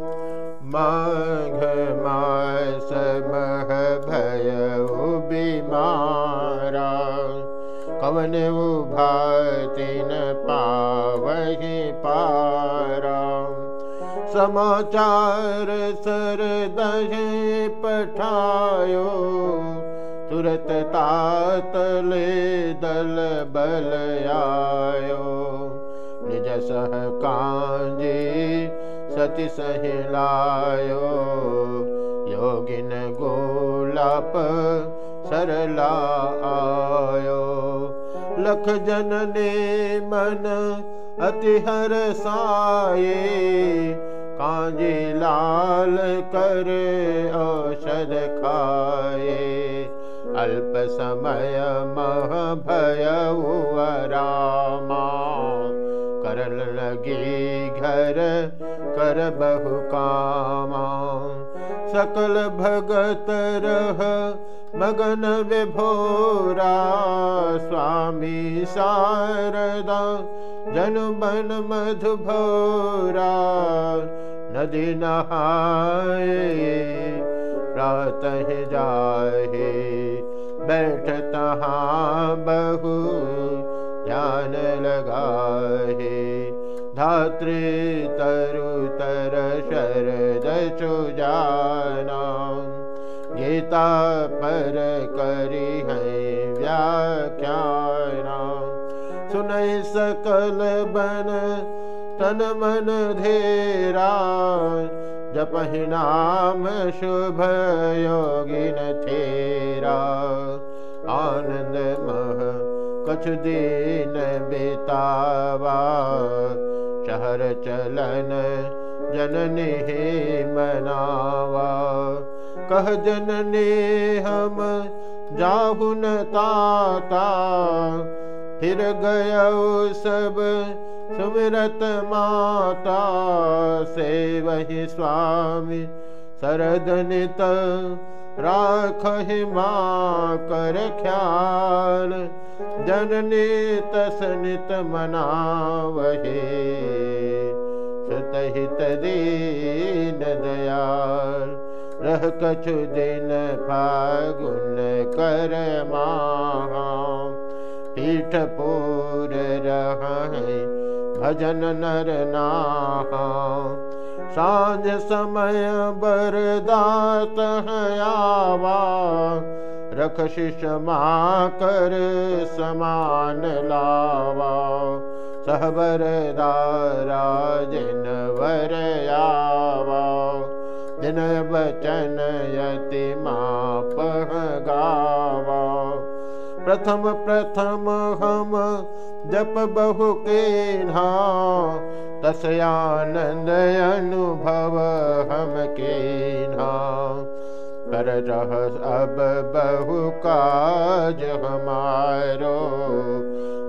माघ मास मह भय बीमारा कवन उभातिन पावहि पारा समाचार सर दहे पठायो तुरत तातले दल बल आयो निज सह कांजे सति सहिलायो योगिन गोलाप सरला आयो। लख जनने मन अति हर साये। कांजी लाल कर औषध खाए अल्प समय मह भय रामा लगी कर बहु कामा। सकल भगत रह मगन विभोरा स्वामी शारदा जन बन मधुभोरा नदी नहाए प्रातः जाहे बैठ तहाँ बहु ध्यान लगाहे धात्री तरुतर शरद चुजाना गीता पर करी है व्याख्याना। सुनय सकल बन, तन मन धेरा। जपहि नाम शुभ योगिन थेरा। आनंद मह कछ दिन बेतावा। शहर चलन जननी मनावा। कह जननी, हम जाहुन ताता, फिर गय सब सुमिरत माता। से वही स्वामी शरदनित राख माँ कर ख्याल। जननी तसनित मनावहे। सुतहित दीन कछु दिन फागुन कर पीठ पूर रह भजन नर नाहा। साँझ समय बरदात आवा। रख शिषमा कर समान लावा सहबर दारा जिन वर आवा दिन बचन यति माप गावा प्रथम प्रथम हम जप बहु के ना तस आनंद अनुभव हम के ना कर रह अब बहु काज हमारो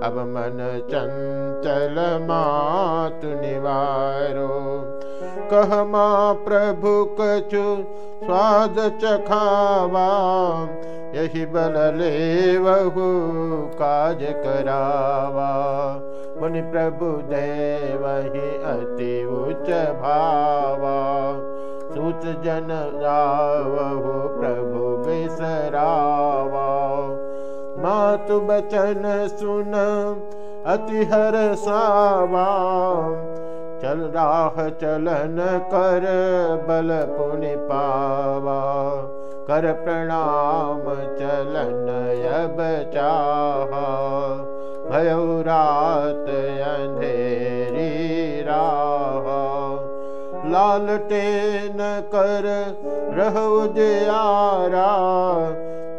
अब मन चंचल मात निवारो कह माँ प्रभु कछु स्वाद चखावा यही करावा। मुनि प्रभु देव ही अति उच्च भावा। सुत जन रावहु प्रभु बिसरावा बचन सुन अति हर सावा। चल राह चलन कर बल पुनि पावा। कर प्रणाम चलन अब चाह। भयो रात अंधेरी राह। लालटेन कर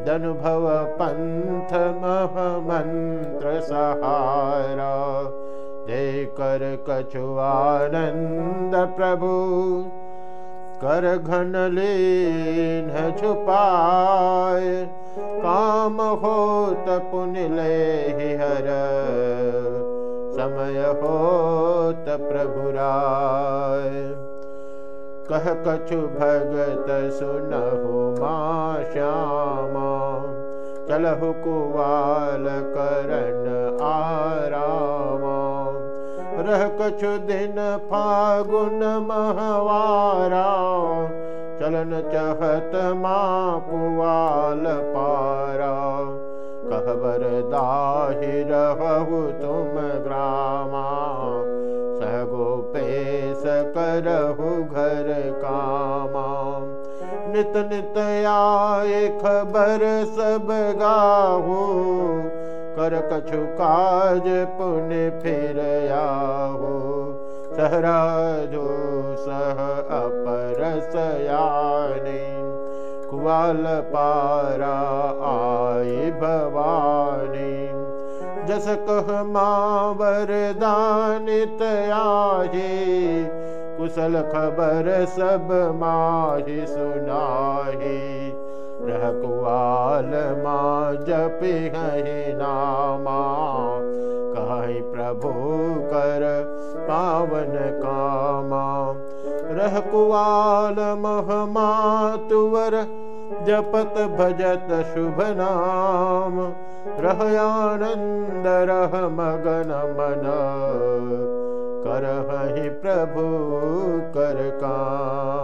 दनुभव पंथ मह मंत्र सहारा जय कर कछु आनंद प्रभु। कर घन लीन छुपाए। काम होत पुण्य ले हर समय होत प्रभुराय कह कछु भगत सुनहु मा श्यामा चलहु कुवाल रह कछु दिन फागुन महवारा। चलन चहत माँ पुआल पारा। कहबर दाहि रहु तुम ग्रामा। सगोपे सकरहु घर कामा नित नित आए खबर सब गाहू कर कछु काज पुण्य फिर आहो सहराजो सह अपरसयानी कुवाल पारा आई भवानी। जस कह माँ वरदानित आही कुशल खबर सब माही सुनाही। कुआल माँ जपि नामा। कहीं प्रभु कर पावन कामा। कुआल महमा तुवर जपत भजत शुभ नाम। रह आनंद रह मगन मन प्रभु कर काम